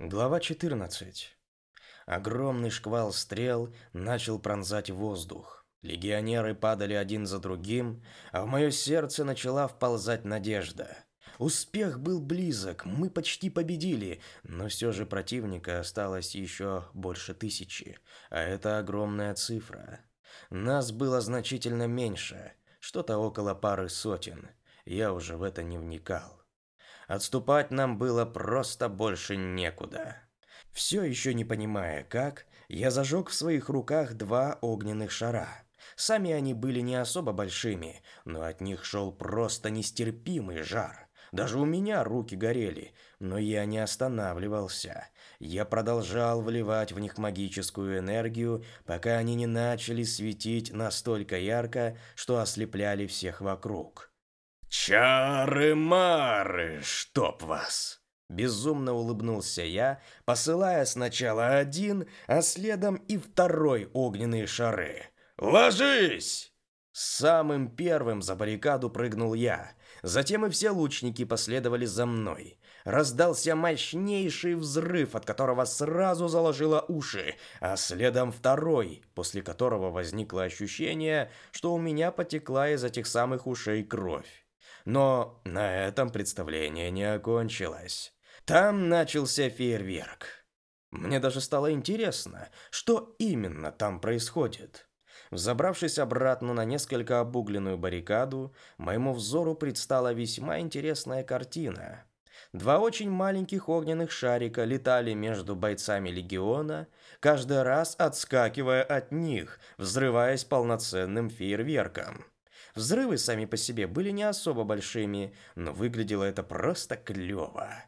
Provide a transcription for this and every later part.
Глава 14. Огромный шквал стрел начал пронзать воздух. Легионеры падали один за другим, а в мое сердце начала вползать надежда. Успех был близок, мы почти победили, но все же противника осталось еще больше тысячи, а это огромная цифра. Нас было значительно меньше, что-то около пары сотен. Я уже в это не вникал. Отступать нам было просто больше некуда. Все еще не понимая как, я зажег в своих руках два огненных шара. Сами они были не особо большими, но от них шел просто нестерпимый жар. Даже у меня руки горели, но я не останавливался. Я продолжал вливать в них магическую энергию, пока они не начали светить настолько ярко, что ослепляли всех вокруг. «Чары-мары, чтоб вас!» Безумно улыбнулся я, посылая сначала один, а следом и второй огненные шары. «Ложись!» Самым первым за баррикаду прыгнул я. Затем и все лучники последовали за мной. Раздался мощнейший взрыв, от которого сразу заложило уши, а следом второй, после которого возникло ощущение, что у меня потекла из этих самых ушей кровь. Но на этом представление не окончилось. Там начался фейерверк. Мне даже стало интересно, что именно там происходит. Взобравшись обратно на несколько обугленную баррикаду, моему взору предстала весьма интересная картина. Два очень маленьких огненных шарика летали между бойцами легиона, каждый раз отскакивая от них, взрываясь полноценным фейерверком. Взрывы сами по себе были не особо большими, но выглядело это просто клёво.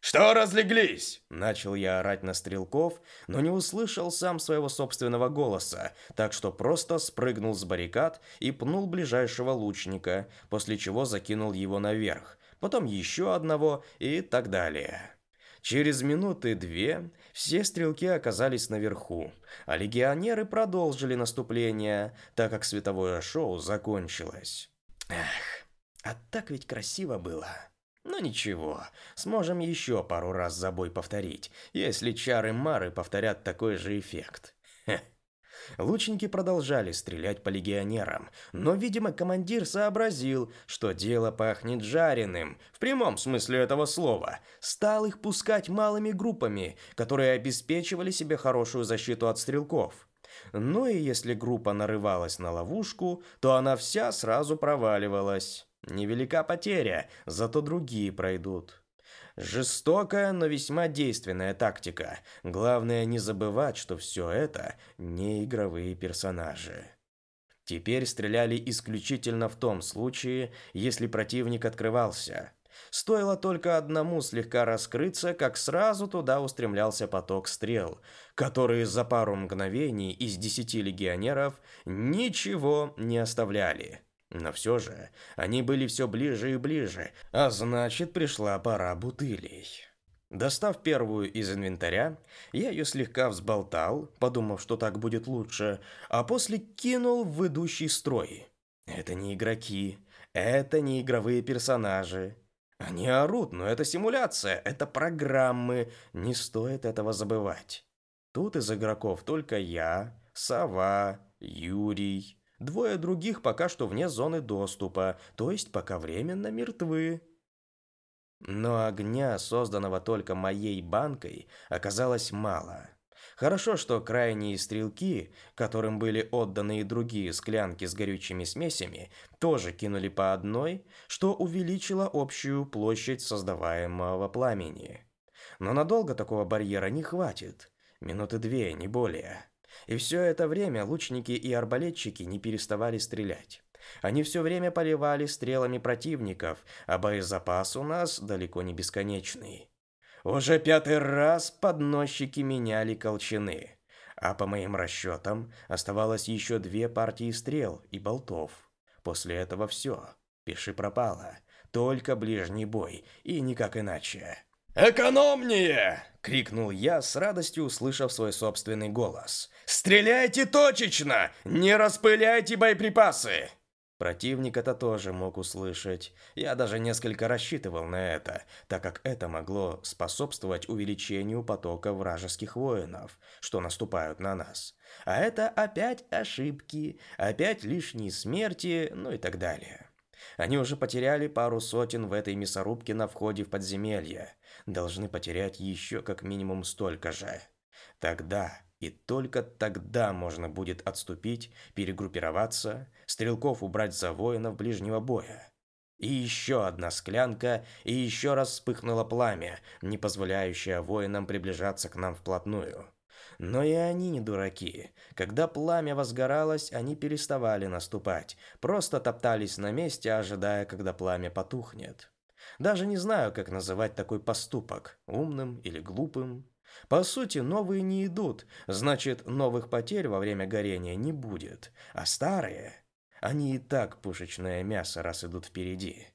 «Что разлеглись?» – начал я орать на стрелков, но не услышал сам своего собственного голоса, так что просто спрыгнул с баррикад и пнул ближайшего лучника, после чего закинул его наверх, потом еще одного и так далее. Через минуты две все стрелки оказались наверху, а легионеры продолжили наступление, так как световое шоу закончилось. Эх, а так ведь красиво было. Но ничего, сможем еще пару раз за бой повторить, если чары-мары повторят такой же эффект. Хе. Лучники продолжали стрелять по легионерам, но, видимо, командир сообразил, что дело пахнет жареным, в прямом смысле этого слова. Стал их пускать малыми группами, которые обеспечивали себе хорошую защиту от стрелков. Ну и если группа нарывалась на ловушку, то она вся сразу проваливалась. Невелика потеря, зато другие пройдут. Жестокая, но весьма действенная тактика. Главное не забывать, что все это не игровые персонажи. Теперь стреляли исключительно в том случае, если противник открывался. Стоило только одному слегка раскрыться, как сразу туда устремлялся поток стрел, которые за пару мгновений из десяти легионеров ничего не оставляли. Но все же они были все ближе и ближе, а значит пришла пора бутылей. Достав первую из инвентаря, я ее слегка взболтал, подумав, что так будет лучше, а после кинул в идущий строй. Это не игроки, это не игровые персонажи. Они орут, но это симуляция, это программы, не стоит этого забывать. Тут из игроков только я, Сова, Юрий, Двое других пока что вне зоны доступа, то есть пока временно мертвы. Но огня, созданного только моей банкой, оказалось мало. Хорошо, что крайние стрелки, которым были отданы и другие склянки с горючими смесями, тоже кинули по одной, что увеличило общую площадь создаваемого пламени. Но надолго такого барьера не хватит. Минуты две, не более. И все это время лучники и арбалетчики не переставали стрелять. Они все время поливали стрелами противников, а боезапас у нас далеко не бесконечный. Уже пятый раз подносчики меняли колчаны, а по моим расчетам оставалось еще две партии стрел и болтов. После этого все, пиши пропало, только ближний бой и никак иначе. «Экономнее!» — крикнул я, с радостью услышав свой собственный голос. «Стреляйте точечно! Не распыляйте боеприпасы!» Противник это тоже мог услышать. Я даже несколько рассчитывал на это, так как это могло способствовать увеличению потока вражеских воинов, что наступают на нас. А это опять ошибки, опять лишние смерти, ну и так далее. Они уже потеряли пару сотен в этой мясорубке на входе в подземелье. Должны потерять еще как минимум столько же. Тогда и только тогда можно будет отступить, перегруппироваться, стрелков убрать за воинов ближнего боя. И еще одна склянка, и еще раз вспыхнуло пламя, не позволяющее воинам приближаться к нам вплотную. Но и они не дураки. Когда пламя возгоралось, они переставали наступать, просто топтались на месте, ожидая, когда пламя потухнет. Даже не знаю, как называть такой поступок, умным или глупым. По сути, новые не идут, значит, новых потерь во время горения не будет. А старые, они и так пушечное мясо, раз идут впереди.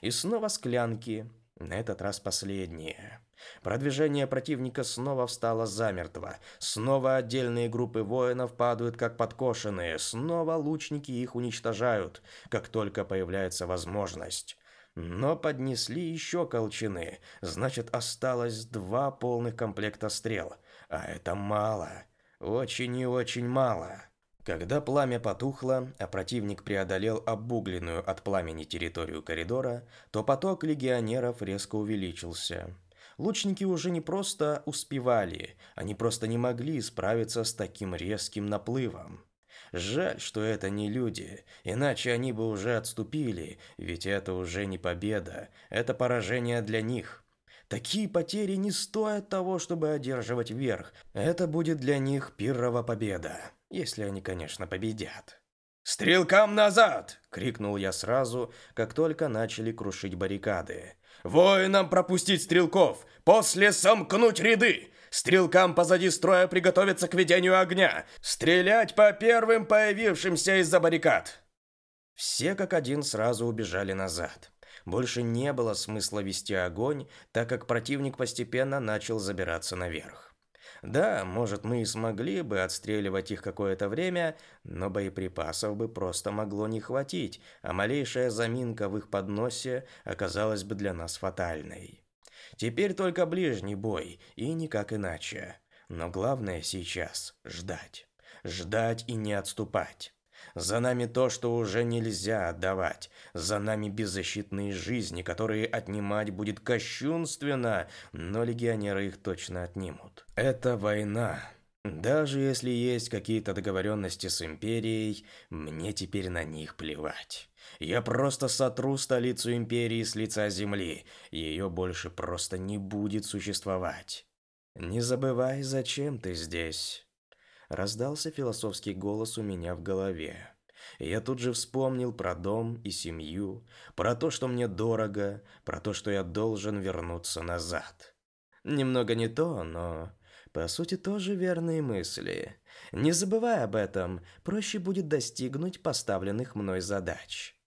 И снова склянки, на этот раз последние. Продвижение противника снова встало замертво. Снова отдельные группы воинов падают как подкошенные. Снова лучники их уничтожают, как только появляется возможность. Но поднесли еще колчаны, значит осталось два полных комплекта стрел. А это мало. Очень и очень мало. Когда пламя потухло, а противник преодолел обугленную от пламени территорию коридора, то поток легионеров резко увеличился. Лучники уже не просто успевали, они просто не могли справиться с таким резким наплывом. Жаль, что это не люди, иначе они бы уже отступили, ведь это уже не победа, это поражение для них. Такие потери не стоят того, чтобы одерживать верх. Это будет для них первая победа, если они, конечно, победят. «Стрелкам назад!» — крикнул я сразу, как только начали крушить баррикады. «Воинам пропустить стрелков! После сомкнуть ряды! Стрелкам позади строя приготовиться к ведению огня. Стрелять по первым появившимся из-за баррикад. Все как один сразу убежали назад. Больше не было смысла вести огонь, так как противник постепенно начал забираться наверх. Да, может, мы и смогли бы отстреливать их какое-то время, но боеприпасов бы просто могло не хватить, а малейшая заминка в их подносе оказалась бы для нас фатальной. Теперь только ближний бой, и никак иначе. Но главное сейчас – ждать. Ждать и не отступать. За нами то, что уже нельзя отдавать. За нами беззащитные жизни, которые отнимать будет кощунственно, но легионеры их точно отнимут. Это война. Даже если есть какие-то договоренности с Империей, мне теперь на них плевать. Я просто сотру столицу империи с лица земли. Ее больше просто не будет существовать. Не забывай, зачем ты здесь. Раздался философский голос у меня в голове. Я тут же вспомнил про дом и семью, про то, что мне дорого, про то, что я должен вернуться назад. Немного не то, но по сути тоже верные мысли. Не забывай об этом, проще будет достигнуть поставленных мной задач.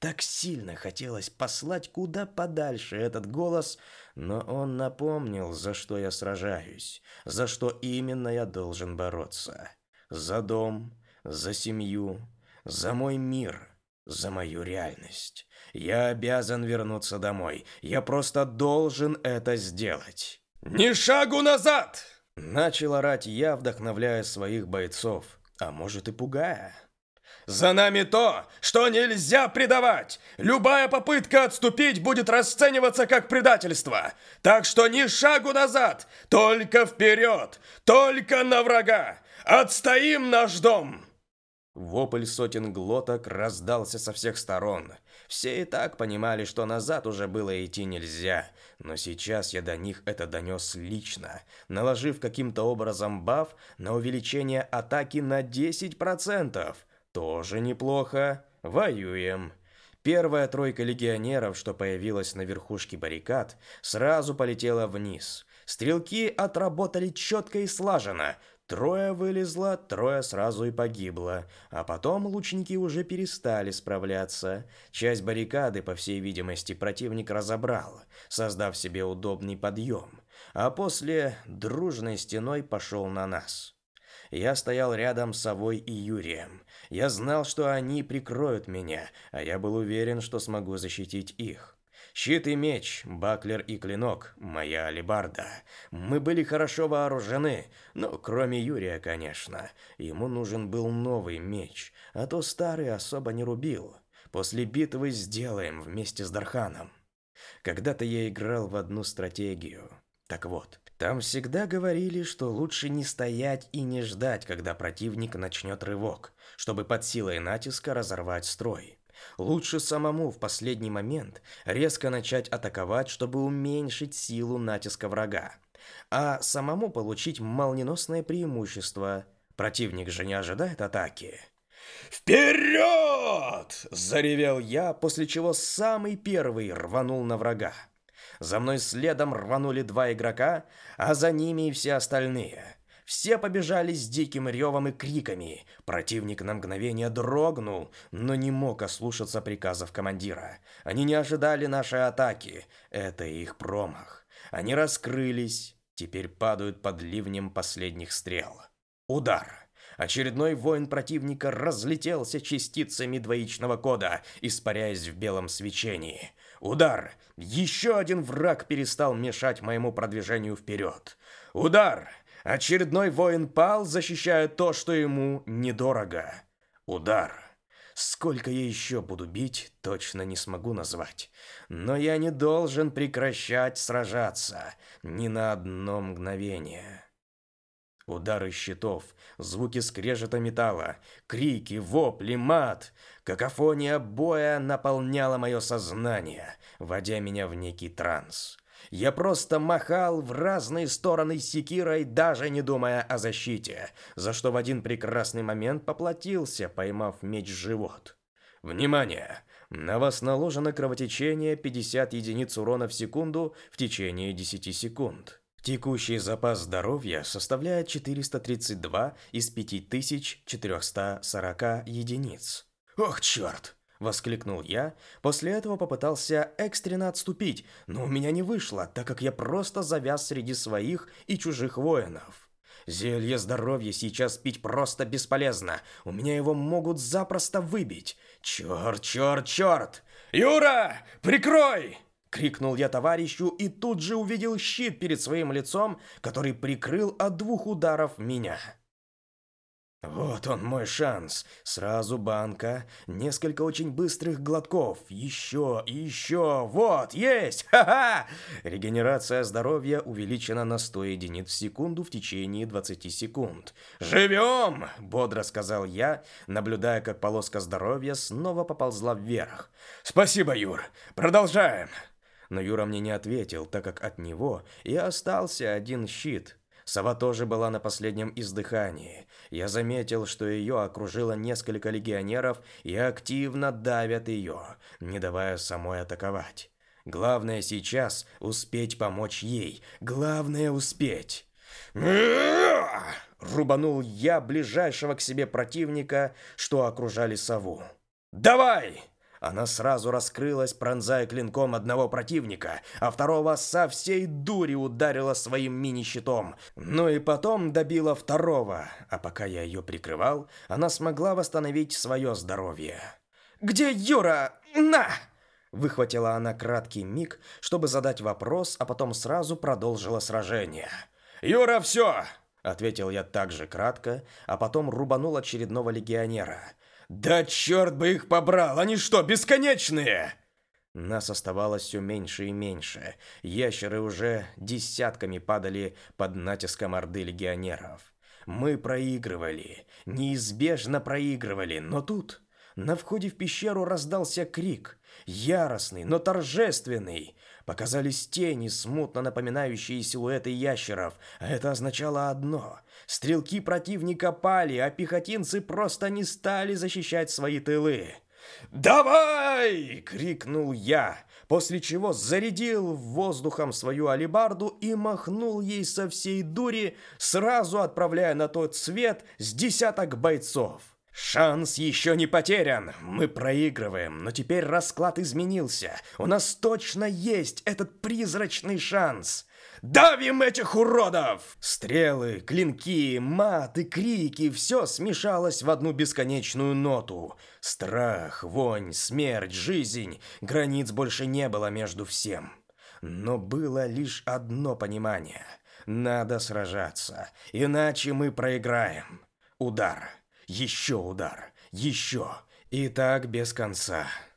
Так сильно хотелось послать куда подальше этот голос, но он напомнил, за что я сражаюсь, за что именно я должен бороться. За дом, за семью, за мой мир, за мою реальность. Я обязан вернуться домой. Я просто должен это сделать. «Ни шагу назад!» Начал орать я, вдохновляя своих бойцов, а может и пугая. За нами то, что нельзя предавать. Любая попытка отступить будет расцениваться как предательство. Так что ни шагу назад, только вперед, только на врага. Отстоим наш дом!» Вопль сотен глоток раздался со всех сторон. Все и так понимали, что назад уже было идти нельзя, но сейчас я до них это донес лично, наложив каким-то образом баф на увеличение атаки на 10%. Тоже неплохо. Воюем. Первая тройка легионеров, что появилась на верхушке баррикад, сразу полетела вниз. Стрелки отработали четко и слаженно. Трое вылезло, трое сразу и погибло. А потом лучники уже перестали справляться. Часть баррикады, по всей видимости, противник разобрал, создав себе удобный подъем. А после дружной стеной пошел на нас. Я стоял рядом с Совой и Юрием. Я знал, что они прикроют меня, а я был уверен, что смогу защитить их. Щит и меч, баклер и клинок, моя алебарда. Мы были хорошо вооружены, ну, кроме Юрия, конечно. Ему нужен был новый меч, а то старый особо не рубил. После битвы сделаем вместе с Дарханом. Когда-то я играл в одну стратегию. Так вот, там всегда говорили, что лучше не стоять и не ждать, когда противник начнет рывок, чтобы под силой натиска разорвать строй. Лучше самому в последний момент резко начать атаковать, чтобы уменьшить силу натиска врага, а самому получить молниеносное преимущество. Противник же не ожидает атаки. «Вперед!» – заревел я, после чего самый первый рванул на врага. За мной следом рванули два игрока, а за ними и все остальные – все побежали с диким ревом и криками. Противник на мгновение дрогнул, но не мог ослушаться приказов командира. Они не ожидали нашей атаки. Это их промах. Они раскрылись, теперь падают под ливнем последних стрел. Удар. Очередной воин противника разлетелся частицами двоичного кода, испаряясь в белом свечении. Удар. Еще один враг перестал мешать моему продвижению вперед. Удар. Очередной воин пал, защищая то, что ему недорого. Удар. Сколько я еще буду бить, точно не смогу назвать. Но я не должен прекращать сражаться ни на одно мгновение. Удары щитов, звуки скрежета металла, крики, вопли, мат. Какофония боя наполняла мое сознание, вводя меня в некий транс. Я просто махал в разные стороны секирой, даже не думая о защите, за что в один прекрасный момент поплатился, поймав меч в живот. Внимание! На вас наложено кровотечение 50 единиц урона в секунду в течение 10 секунд. Текущий запас здоровья составляет 432 из 5440 единиц. Ох, черт! Воскликнул я, после этого попытался экстренно отступить, но у меня не вышло, так как я просто завяз среди своих и чужих воинов. Зелье здоровья сейчас пить просто бесполезно, у меня его могут запросто выбить. Черт, черт, черт! Юра, прикрой! Крикнул я товарищу и тут же увидел щит перед своим лицом, который прикрыл от двух ударов меня. Вот он мой шанс. Сразу банка, несколько очень быстрых глотков, еще и еще. Вот, есть! Ха-ха! Регенерация здоровья увеличена на 100 единиц в секунду в течение 20 секунд. Живем! Бодро сказал я, наблюдая, как полоска здоровья снова поползла вверх. Спасибо, Юр. Продолжаем. Но Юра мне не ответил, так как от него и остался один щит. Сова тоже была на последнем издыхании. Я заметил, что ее окружило несколько легионеров и активно давят ее, не давая самой атаковать. Главное сейчас успеть помочь ей. Главное успеть. Рубанул я ближайшего к себе противника, что окружали сову. «Давай!» Она сразу раскрылась, пронзая клинком одного противника, а второго со всей дури ударила своим мини-щитом. Ну и потом добила второго, а пока я ее прикрывал, она смогла восстановить свое здоровье. «Где Юра? На!» Выхватила она краткий миг, чтобы задать вопрос, а потом сразу продолжила сражение. «Юра, все!» Ответил я также кратко, а потом рубанул очередного легионера – «Да черт бы их побрал! Они что, бесконечные?» Нас оставалось все меньше и меньше. Ящеры уже десятками падали под натиском орды легионеров. Мы проигрывали, неизбежно проигрывали, но тут на входе в пещеру раздался крик, яростный, но торжественный. Показались тени, смутно напоминающие силуэты ящеров, это означало одно – стрелки противника пали, а пехотинцы просто не стали защищать свои тылы. «Давай!» — крикнул я, после чего зарядил воздухом свою алебарду и махнул ей со всей дури, сразу отправляя на тот свет с десяток бойцов. Шанс еще не потерян. Мы проигрываем, но теперь расклад изменился. У нас точно есть этот призрачный шанс. Давим этих уродов!» Стрелы, клинки, мат и крики — все смешалось в одну бесконечную ноту. Страх, вонь, смерть, жизнь. Границ больше не было между всем. Но было лишь одно понимание. Надо сражаться, иначе мы проиграем. Удар. Еще удар. Еще. И так без конца.